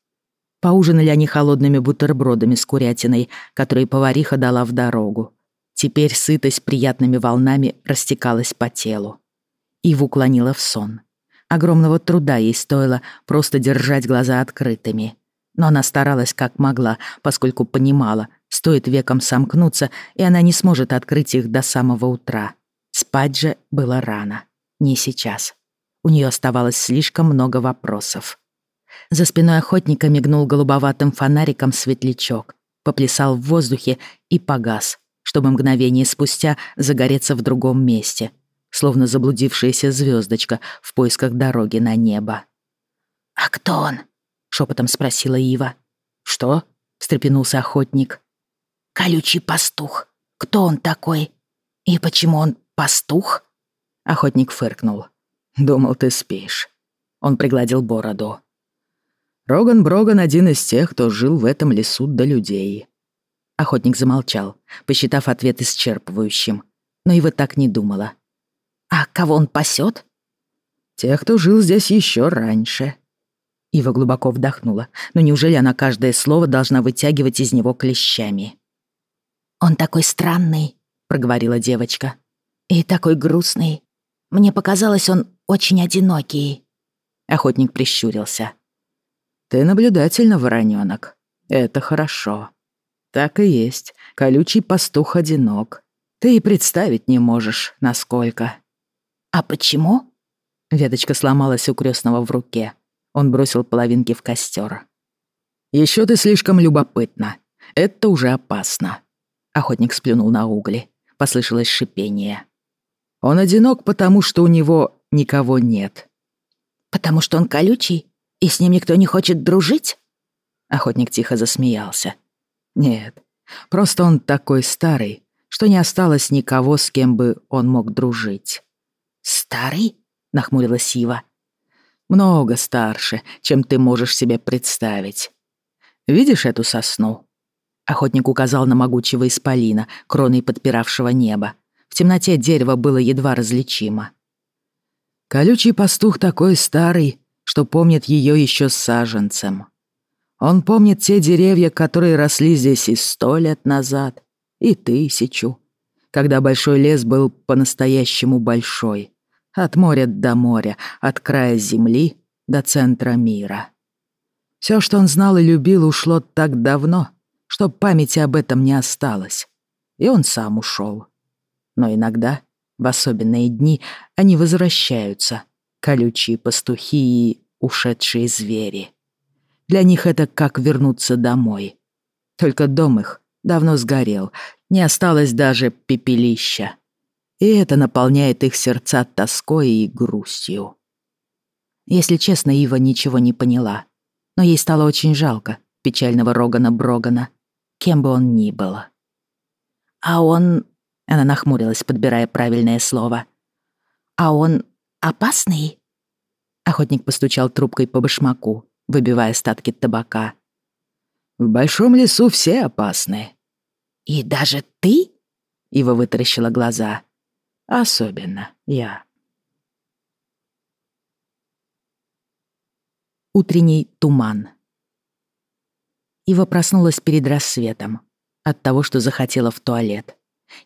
Поужинали они холодными бутербродами с курятиной, которые повариха дала в дорогу. Теперь сытость приятными волнами растекалась по телу. Иву уклонила в сон. Огромного труда ей стоило просто держать глаза открытыми. Но она старалась как могла, поскольку понимала, стоит веком сомкнуться, и она не сможет открыть их до самого утра. Спать же было рано. Не сейчас. У нее оставалось слишком много вопросов. За спиной охотника мигнул голубоватым фонариком светлячок, поплясал в воздухе и погас, чтобы мгновение спустя загореться в другом месте, словно заблудившаяся звездочка в поисках дороги на небо. «А кто он?» — шепотом спросила Ива. «Что?» — встрепенулся охотник. «Колючий пастух. Кто он такой? И почему он пастух?» Охотник фыркнул. «Думал, ты спишь». Он пригладил бороду. Роган Броган один из тех, кто жил в этом лесу до людей. Охотник замолчал, посчитав ответ исчерпывающим. Но его так не думала. «А кого он пасет? «Тех, кто жил здесь еще раньше». Ива глубоко вдохнула. Но неужели она каждое слово должна вытягивать из него клещами? «Он такой странный», — проговорила девочка. «И такой грустный. Мне показалось, он очень одинокий». Охотник прищурился. «Ты наблюдательна, воронёнок. Это хорошо. Так и есть. Колючий пастух одинок. Ты и представить не можешь, насколько». «А почему?» Веточка сломалась у крестного в руке. Он бросил половинки в костер. Еще ты слишком любопытна. Это уже опасно». Охотник сплюнул на угли. Послышалось шипение. «Он одинок, потому что у него никого нет». «Потому что он колючий, и с ним никто не хочет дружить?» Охотник тихо засмеялся. «Нет, просто он такой старый, что не осталось никого, с кем бы он мог дружить». «Старый?» — нахмурилась Сива. «Много старше, чем ты можешь себе представить. Видишь эту сосну?» Охотник указал на могучего исполина, кроной подпиравшего небо. В темноте дерево было едва различимо. Колючий пастух такой старый, что помнит ее еще с саженцем. Он помнит те деревья, которые росли здесь и сто лет назад, и тысячу, когда большой лес был по-настоящему большой, от моря до моря, от края земли до центра мира. Все, что он знал и любил, ушло так давно, что памяти об этом не осталось, и он сам ушел. Но иногда, в особенные дни, они возвращаются, колючие пастухи и ушедшие звери. Для них это как вернуться домой. Только дом их давно сгорел, не осталось даже пепелища. И это наполняет их сердца тоской и грустью. Если честно, Ива ничего не поняла. Но ей стало очень жалко печального Рогана Брогана, кем бы он ни был. «А он...» — она нахмурилась, подбирая правильное слово. «А он опасный?» Охотник постучал трубкой по башмаку, выбивая остатки табака. «В большом лесу все опасны». «И даже ты?» Ива вытаращила глаза. «Особенно я». Утренний туман. Ива проснулась перед рассветом от того, что захотела в туалет.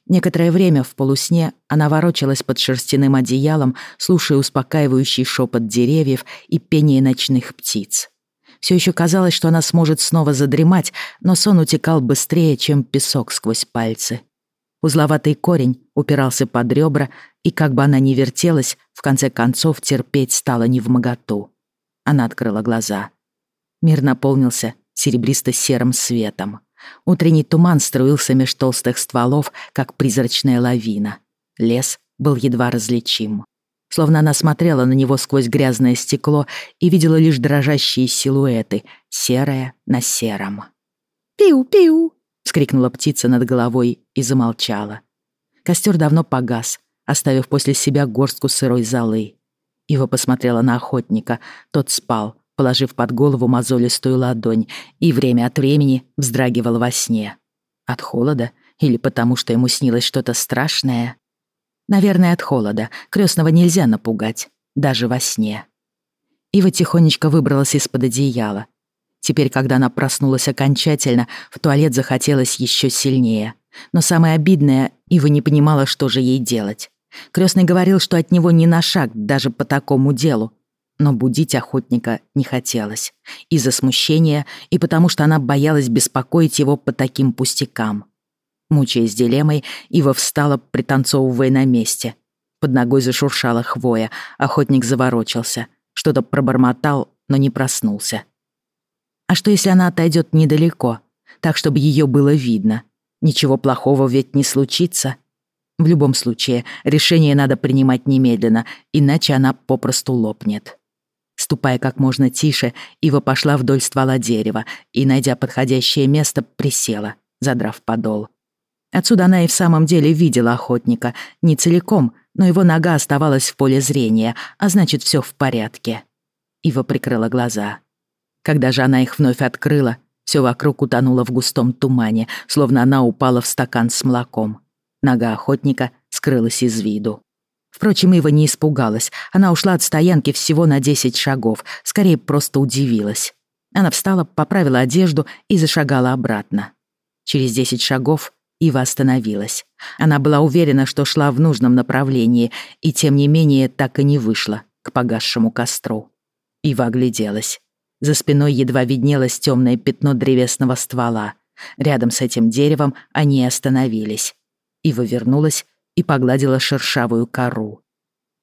Некоторое время в полусне она ворочалась под шерстяным одеялом, слушая успокаивающий шепот деревьев и пение ночных птиц. Все еще казалось, что она сможет снова задремать, но сон утекал быстрее, чем песок сквозь пальцы. Узловатый корень упирался под ребра, и как бы она ни вертелась, в конце концов терпеть стало невмоготу. Она открыла глаза. Мир наполнился серебристо-серым светом. Утренний туман струился меж толстых стволов, как призрачная лавина. Лес был едва различим. Словно она смотрела на него сквозь грязное стекло и видела лишь дрожащие силуэты, серое на сером. «Пиу-пиу!» — скрикнула птица над головой и замолчала. Костер давно погас, оставив после себя горстку сырой золы. Ива посмотрела на охотника. Тот спал, положив под голову мозолистую ладонь, и время от времени вздрагивал во сне. От холода или потому, что ему снилось что-то страшное? Наверное, от холода. Крестного нельзя напугать, даже во сне. Ива тихонечко выбралась из-под одеяла. Теперь, когда она проснулась окончательно, в туалет захотелось еще сильнее. Но самое обидное, Ива не понимала, что же ей делать. Крестный говорил, что от него ни на шаг, даже по такому делу, но будить охотника не хотелось. Из-за смущения и потому, что она боялась беспокоить его по таким пустякам. Мучаясь дилеммой, Ива встала, пританцовывая на месте. Под ногой зашуршала хвоя, охотник заворочился. Что-то пробормотал, но не проснулся. А что, если она отойдет недалеко, так, чтобы ее было видно? Ничего плохого ведь не случится. В любом случае, решение надо принимать немедленно, иначе она попросту лопнет. Ступая как можно тише, Ива пошла вдоль ствола дерева и, найдя подходящее место, присела, задрав подол. Отсюда она и в самом деле видела охотника, не целиком, но его нога оставалась в поле зрения, а значит, все в порядке. Ива прикрыла глаза. Когда же она их вновь открыла, все вокруг утонуло в густом тумане, словно она упала в стакан с молоком. Нога охотника скрылась из виду. Впрочем, Ива не испугалась. Она ушла от стоянки всего на 10 шагов, скорее просто удивилась. Она встала, поправила одежду и зашагала обратно. Через 10 шагов Ива остановилась. Она была уверена, что шла в нужном направлении, и тем не менее так и не вышла к погасшему костру. Ива огляделась. За спиной едва виднелось темное пятно древесного ствола. Рядом с этим деревом они остановились. Ива вернулась и погладила шершавую кору.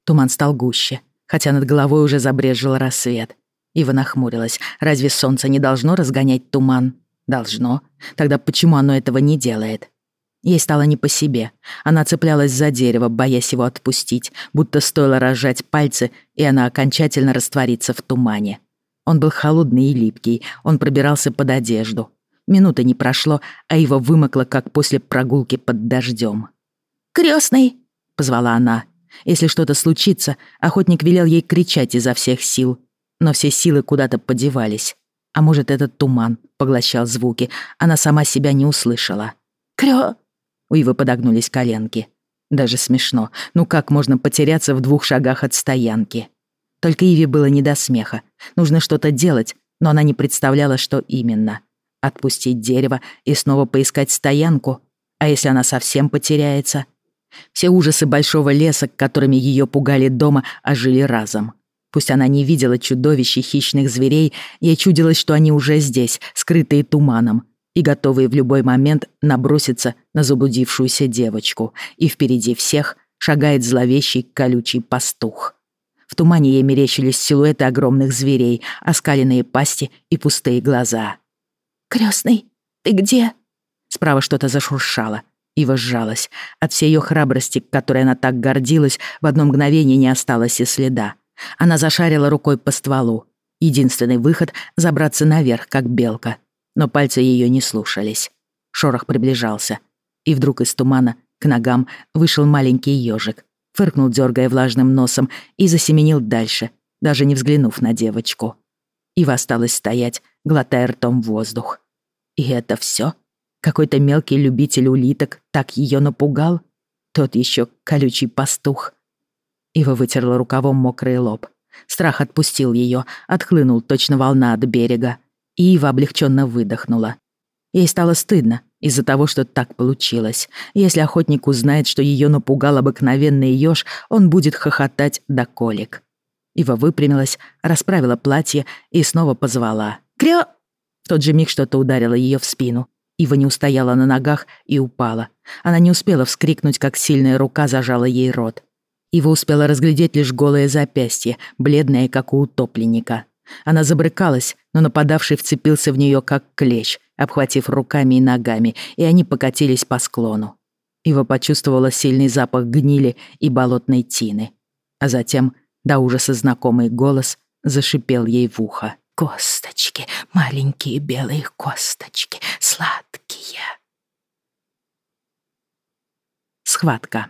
Туман стал гуще, хотя над головой уже забрезжил рассвет. Ива нахмурилась. Разве солнце не должно разгонять туман? Должно. Тогда почему оно этого не делает? Ей стало не по себе. Она цеплялась за дерево, боясь его отпустить, будто стоило разжать пальцы, и она окончательно растворится в тумане. Он был холодный и липкий, он пробирался под одежду. Минуты не прошло, а его вымокло, как после прогулки под дождем. «Крёстный!» — позвала она. Если что-то случится, охотник велел ей кричать изо всех сил. Но все силы куда-то подевались. А может, этот туман поглощал звуки, она сама себя не услышала. «Крё...» У Ивы подогнулись коленки. Даже смешно. Ну как можно потеряться в двух шагах от стоянки? Только Иве было не до смеха. Нужно что-то делать, но она не представляла, что именно. Отпустить дерево и снова поискать стоянку? А если она совсем потеряется? Все ужасы большого леса, которыми ее пугали дома, ожили разом. Пусть она не видела чудовищ и хищных зверей, ей чудилось, что они уже здесь, скрытые туманом, и готовые в любой момент наброситься на заблудившуюся девочку, и впереди всех шагает зловещий колючий пастух. В тумане ей мерещились силуэты огромных зверей, оскаленные пасти и пустые глаза. «Крёстный, ты где?» Справа что-то зашуршало. Ива сжалась. От всей ее храбрости, которой она так гордилась, в одно мгновение не осталось и следа. Она зашарила рукой по стволу. Единственный выход — забраться наверх, как белка но пальцы ее не слушались. Шорох приближался, и вдруг из тумана к ногам вышел маленький ежик, фыркнул, дергая влажным носом, и засеменил дальше, даже не взглянув на девочку. Ива осталась стоять, глотая ртом воздух. И это все? Какой-то мелкий любитель улиток так ее напугал? Тот еще колючий пастух. Ива вытерла рукавом мокрый лоб. Страх отпустил ее, отхлынул точно волна от берега. Ива облегченно выдохнула. Ей стало стыдно из-за того, что так получилось. Если охотник узнает, что ее напугал обыкновенный еж, он будет хохотать до колик. Ива выпрямилась, расправила платье и снова позвала. «Крё!» В тот же миг что-то ударило ее в спину. Ива не устояла на ногах и упала. Она не успела вскрикнуть, как сильная рука зажала ей рот. Ива успела разглядеть лишь голое запястье, бледное, как у утопленника. Она забрыкалась, но нападавший вцепился в нее как клещ, обхватив руками и ногами, и они покатились по склону. Ива почувствовала сильный запах гнили и болотной тины. А затем до ужаса знакомый голос зашипел ей в ухо. «Косточки, маленькие белые косточки, сладкие». Схватка.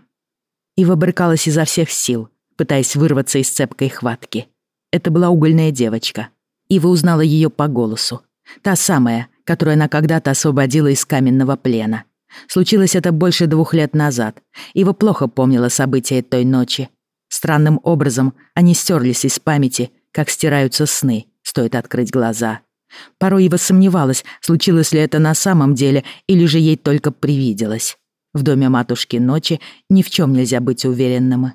Ива брыкалась изо всех сил, пытаясь вырваться из цепкой хватки. Это была угольная девочка. Ива узнала ее по голосу. Та самая, которую она когда-то освободила из каменного плена. Случилось это больше двух лет назад. Ива плохо помнила события той ночи. Странным образом они стерлись из памяти, как стираются сны, стоит открыть глаза. Порой Ива сомневалась, случилось ли это на самом деле, или же ей только привиделось. В доме матушки ночи ни в чем нельзя быть уверенным.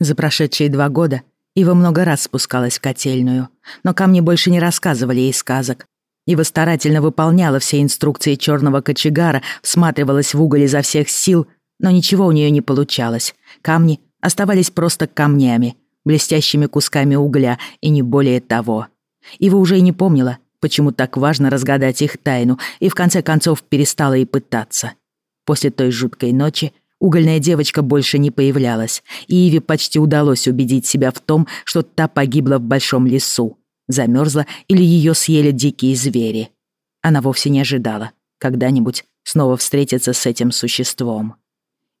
За прошедшие два года Ива много раз спускалась в котельную, но камни больше не рассказывали ей сказок. Ива старательно выполняла все инструкции черного кочегара, всматривалась в уголь изо всех сил, но ничего у нее не получалось. Камни оставались просто камнями, блестящими кусками угля и не более того. Ива уже и не помнила, почему так важно разгадать их тайну, и в конце концов перестала и пытаться. После той жуткой ночи Угольная девочка больше не появлялась, и Иве почти удалось убедить себя в том, что та погибла в большом лесу, замерзла или ее съели дикие звери. Она вовсе не ожидала когда-нибудь снова встретиться с этим существом.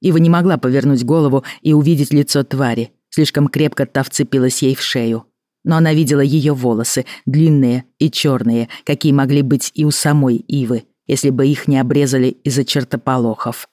Ива не могла повернуть голову и увидеть лицо твари, слишком крепко та вцепилась ей в шею. Но она видела ее волосы, длинные и черные, какие могли быть и у самой Ивы, если бы их не обрезали из-за чертополохов.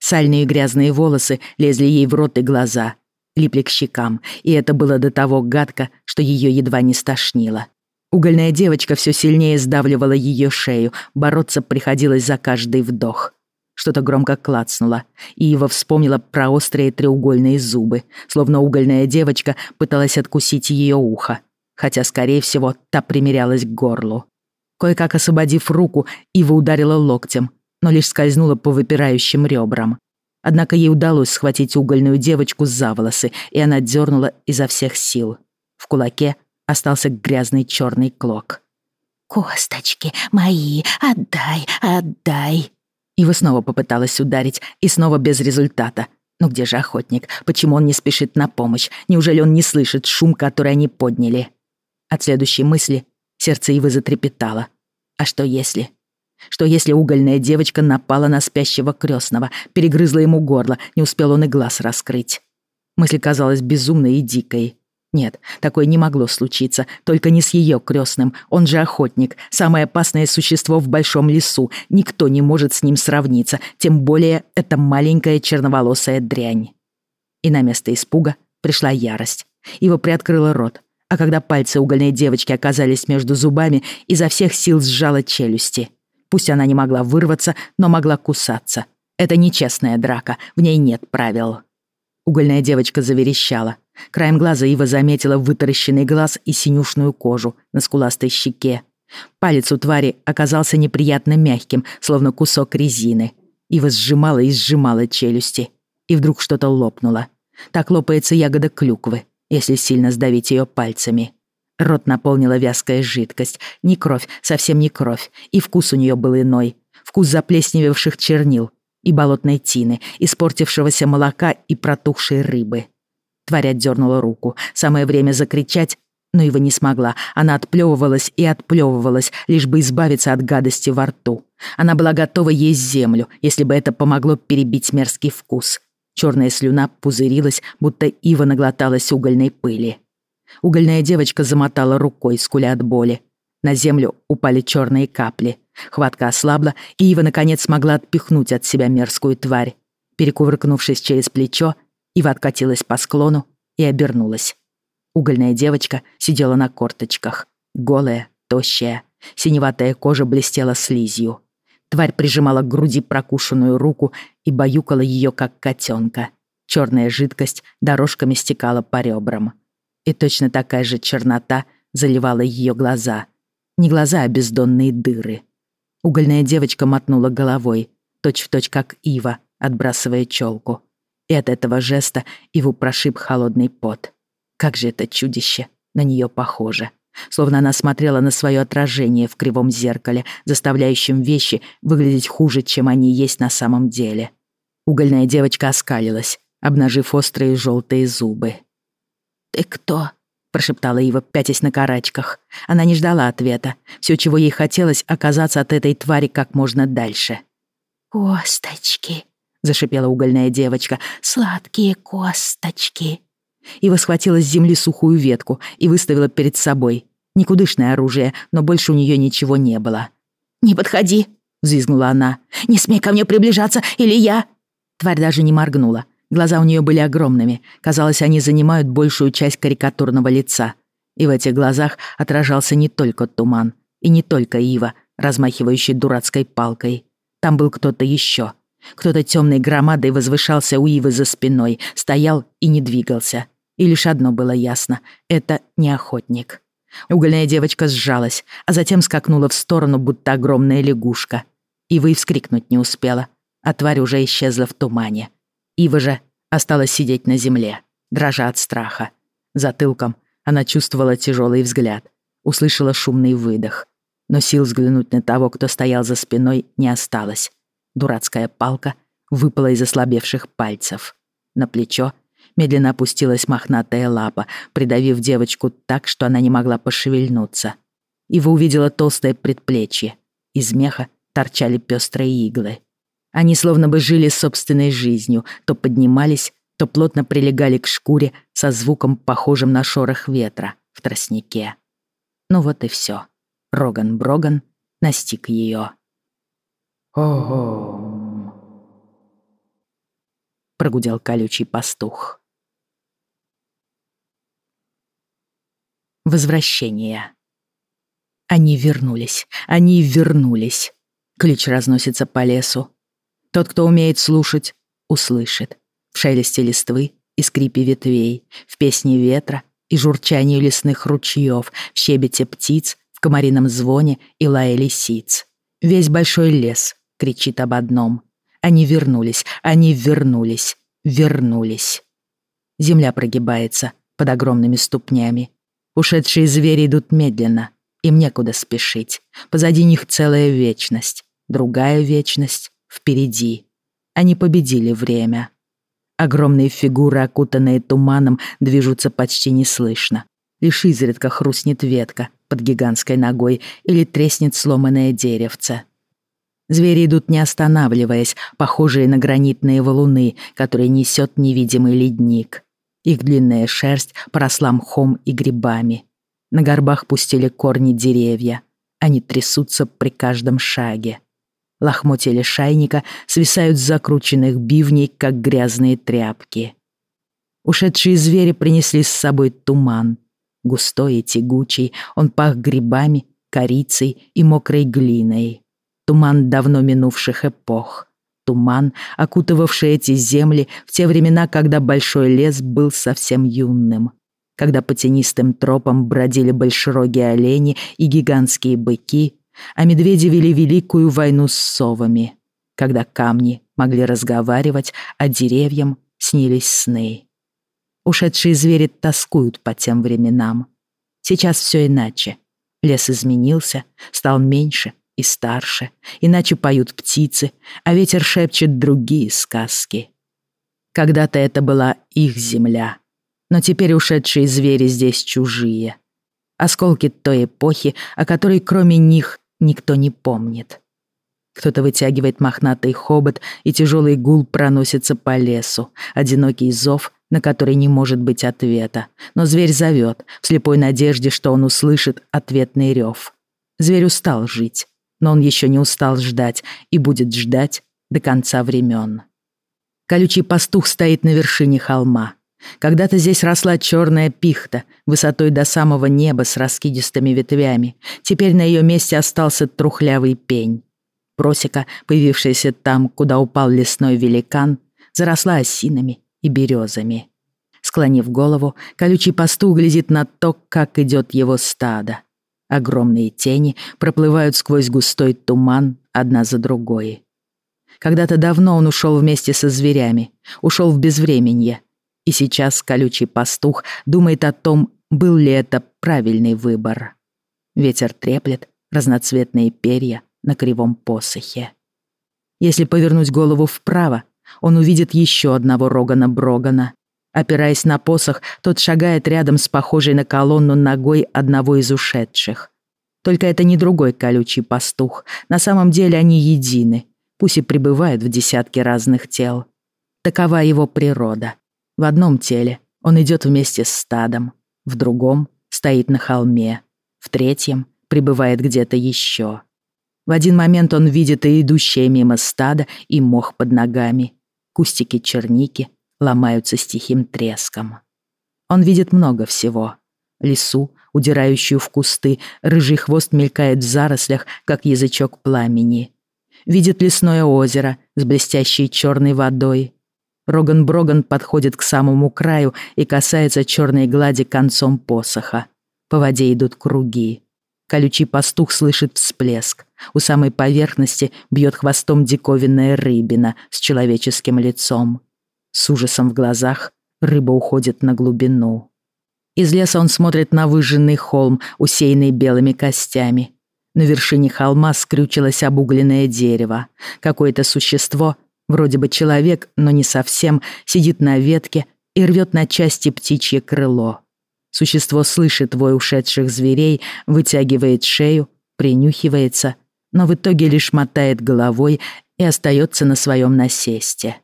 Сальные грязные волосы лезли ей в рот и глаза, липли к щекам, и это было до того гадко, что ее едва не стошнило. Угольная девочка все сильнее сдавливала ее шею, бороться приходилось за каждый вдох. Что-то громко клацнуло, и Ива вспомнила про острые треугольные зубы, словно угольная девочка пыталась откусить ее ухо, хотя, скорее всего, та примерялась к горлу. Кое-как освободив руку, Ива ударила локтем, но лишь скользнула по выпирающим ребрам. Однако ей удалось схватить угольную девочку за волосы, и она дернула изо всех сил. В кулаке остался грязный черный клок. «Косточки мои, отдай, отдай!» Ива снова попыталась ударить, и снова без результата. Но где же охотник? Почему он не спешит на помощь? Неужели он не слышит шум, который они подняли? От следующей мысли сердце Ивы затрепетало. А что если? Что если угольная девочка напала на спящего крестного, перегрызла ему горло, не успел он и глаз раскрыть? Мысль казалась безумной и дикой. Нет, такое не могло случиться, только не с ее крестным. Он же охотник, самое опасное существо в большом лесу. Никто не может с ним сравниться, тем более эта маленькая черноволосая дрянь. И на место испуга пришла ярость. Его приоткрыла рот, а когда пальцы угольной девочки оказались между зубами, изо всех сил сжала челюсти. Пусть она не могла вырваться, но могла кусаться. Это нечестная драка, в ней нет правил. Угольная девочка заверещала. Краем глаза Ива заметила вытаращенный глаз и синюшную кожу на скуластой щеке. Палец у твари оказался неприятно мягким, словно кусок резины. Ива сжимала и сжимала челюсти. И вдруг что-то лопнуло. Так лопается ягода клюквы, если сильно сдавить ее пальцами. Рот наполнила вязкая жидкость. Не кровь, совсем не кровь. И вкус у нее был иной. Вкус заплесневевших чернил, и болотной тины, испортившегося молока и протухшей рыбы. Тварь отдернула руку. Самое время закричать, но его не смогла. Она отплевывалась и отплевывалась, лишь бы избавиться от гадости во рту. Она была готова есть землю, если бы это помогло перебить мерзкий вкус. Черная слюна пузырилась, будто ива наглоталась угольной пыли. Угольная девочка замотала рукой, скуля от боли. На землю упали черные капли. Хватка ослабла, и Ива наконец смогла отпихнуть от себя мерзкую тварь. Перекувыркнувшись через плечо, Ива откатилась по склону и обернулась. Угольная девочка сидела на корточках. Голая, тощая, синеватая кожа блестела слизью. Тварь прижимала к груди прокушенную руку и баюкала ее, как котенка. Черная жидкость дорожками стекала по ребрам. И точно такая же чернота заливала ее глаза. Не глаза, а бездонные дыры. Угольная девочка мотнула головой, точь-в-точь точь как Ива, отбрасывая челку. И от этого жеста Иву прошиб холодный пот. Как же это чудище на нее похоже. Словно она смотрела на свое отражение в кривом зеркале, заставляющем вещи выглядеть хуже, чем они есть на самом деле. Угольная девочка оскалилась, обнажив острые желтые зубы. «Ты кто?» — прошептала Ива, пятясь на карачках. Она не ждала ответа. Все, чего ей хотелось, оказаться от этой твари как можно дальше. «Косточки», — зашипела угольная девочка. «Сладкие косточки». Ива схватила с земли сухую ветку и выставила перед собой. Никудышное оружие, но больше у нее ничего не было. «Не подходи!» — взвизгнула она. «Не смей ко мне приближаться, или я...» Тварь даже не моргнула. Глаза у нее были огромными. Казалось, они занимают большую часть карикатурного лица. И в этих глазах отражался не только туман, и не только Ива, размахивающий дурацкой палкой. Там был кто-то еще. Кто-то темной громадой возвышался у Ивы за спиной, стоял и не двигался. И лишь одно было ясно — это не охотник. Угольная девочка сжалась, а затем скакнула в сторону, будто огромная лягушка. Ива и вскрикнуть не успела, а тварь уже исчезла в тумане. Ива же осталась сидеть на земле, дрожа от страха. Затылком она чувствовала тяжелый взгляд, услышала шумный выдох. Но сил взглянуть на того, кто стоял за спиной, не осталось. Дурацкая палка выпала из ослабевших пальцев. На плечо медленно опустилась мохнатая лапа, придавив девочку так, что она не могла пошевельнуться. Ива увидела толстое предплечье. Из меха торчали пестрые иглы. Они словно бы жили собственной жизнью, то поднимались, то плотно прилегали к шкуре со звуком, похожим на шорох ветра в тростнике. Ну вот и все. Роган Броган настиг ее. «Ого!» Прогудел колючий пастух. Возвращение. Они вернулись. Они вернулись. Ключ разносится по лесу. Тот, кто умеет слушать, услышит. В шелесте листвы и скрипе ветвей, в песне ветра и журчании лесных ручьев, в щебете птиц, в комарином звоне и лае лисиц. Весь большой лес кричит об одном. Они вернулись, они вернулись, вернулись. Земля прогибается под огромными ступнями. Ушедшие звери идут медленно, им некуда спешить. Позади них целая вечность, другая вечность впереди. Они победили время. Огромные фигуры, окутанные туманом, движутся почти неслышно. Лишь изредка хрустнет ветка под гигантской ногой или треснет сломанное деревце. Звери идут не останавливаясь, похожие на гранитные валуны, которые несет невидимый ледник. Их длинная шерсть поросла мхом и грибами. На горбах пустили корни деревья. Они трясутся при каждом шаге. Лохмотья лишайника свисают с закрученных бивней, как грязные тряпки. Ушедшие звери принесли с собой туман. Густой и тягучий, он пах грибами, корицей и мокрой глиной. Туман давно минувших эпох. Туман, окутывавший эти земли в те времена, когда большой лес был совсем юным. Когда по тенистым тропам бродили большерогие олени и гигантские быки, а медведи вели великую войну с совами, когда камни могли разговаривать, а деревьям снились сны. Ушедшие звери тоскуют по тем временам. Сейчас все иначе. Лес изменился, стал меньше и старше, иначе поют птицы, а ветер шепчет другие сказки. Когда-то это была их земля, но теперь ушедшие звери здесь чужие. Осколки той эпохи, о которой кроме них никто не помнит. Кто-то вытягивает мохнатый хобот, и тяжелый гул проносится по лесу. Одинокий зов, на который не может быть ответа. Но зверь зовет, в слепой надежде, что он услышит ответный рев. Зверь устал жить, но он еще не устал ждать и будет ждать до конца времен. Колючий пастух стоит на вершине холма. Когда-то здесь росла черная пихта, высотой до самого неба с раскидистыми ветвями. Теперь на ее месте остался трухлявый пень. Просека, появившаяся там, куда упал лесной великан, заросла осинами и березами. Склонив голову, колючий пастух глядит на то, как идет его стадо. Огромные тени проплывают сквозь густой туман одна за другой. Когда-то давно он ушел вместе со зверями, ушел в безвременье, и сейчас колючий пастух думает о том, был ли это правильный выбор. Ветер треплет разноцветные перья на кривом посохе. Если повернуть голову вправо, он увидит еще одного Рогана Брогана. Опираясь на посох, тот шагает рядом с похожей на колонну ногой одного из ушедших. Только это не другой колючий пастух. На самом деле они едины, пусть и пребывают в десятке разных тел. Такова его природа. В одном теле он идет вместе с стадом, в другом стоит на холме, в третьем пребывает где-то еще. В один момент он видит и идущее мимо стада, и мох под ногами. Кустики черники ломаются с тихим треском. Он видит много всего. Лису, удирающую в кусты, рыжий хвост мелькает в зарослях, как язычок пламени. Видит лесное озеро с блестящей черной водой, Роган Броган подходит к самому краю и касается черной глади концом посоха. По воде идут круги. Колючий пастух слышит всплеск. У самой поверхности бьет хвостом диковинная рыбина с человеческим лицом. С ужасом в глазах рыба уходит на глубину. Из леса он смотрит на выжженный холм, усеянный белыми костями. На вершине холма скрючилось обугленное дерево. Какое-то существо Вроде бы человек, но не совсем, сидит на ветке и рвет на части птичье крыло. Существо слышит вой ушедших зверей, вытягивает шею, принюхивается, но в итоге лишь мотает головой и остается на своем насесте.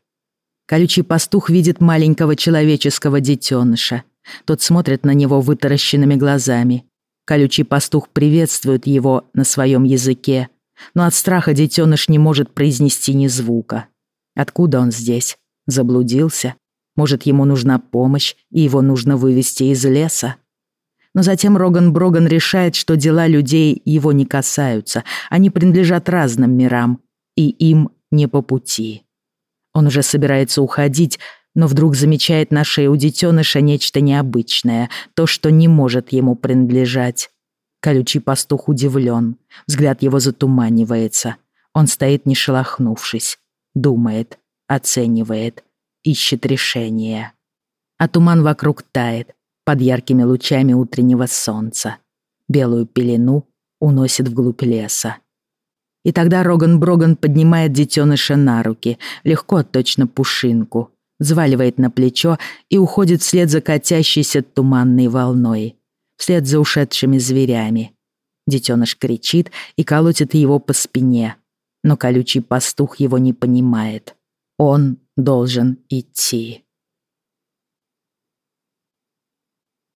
Колючий пастух видит маленького человеческого детеныша. Тот смотрит на него вытаращенными глазами. Колючий пастух приветствует его на своем языке, но от страха детеныш не может произнести ни звука. Откуда он здесь? Заблудился? Может, ему нужна помощь, и его нужно вывести из леса? Но затем Роган Броган решает, что дела людей его не касаются, они принадлежат разным мирам, и им не по пути. Он уже собирается уходить, но вдруг замечает на шее у детеныша нечто необычное, то, что не может ему принадлежать. Колючий пастух удивлен, взгляд его затуманивается. Он стоит не шелохнувшись, думает, оценивает, ищет решение. А туман вокруг тает под яркими лучами утреннего солнца. Белую пелену уносит вглубь леса. И тогда Роган Броган поднимает детеныша на руки, легко, точно пушинку, взваливает на плечо и уходит вслед за катящейся туманной волной, вслед за ушедшими зверями. Детеныш кричит и колотит его по спине, но колючий пастух его не понимает. Он должен идти.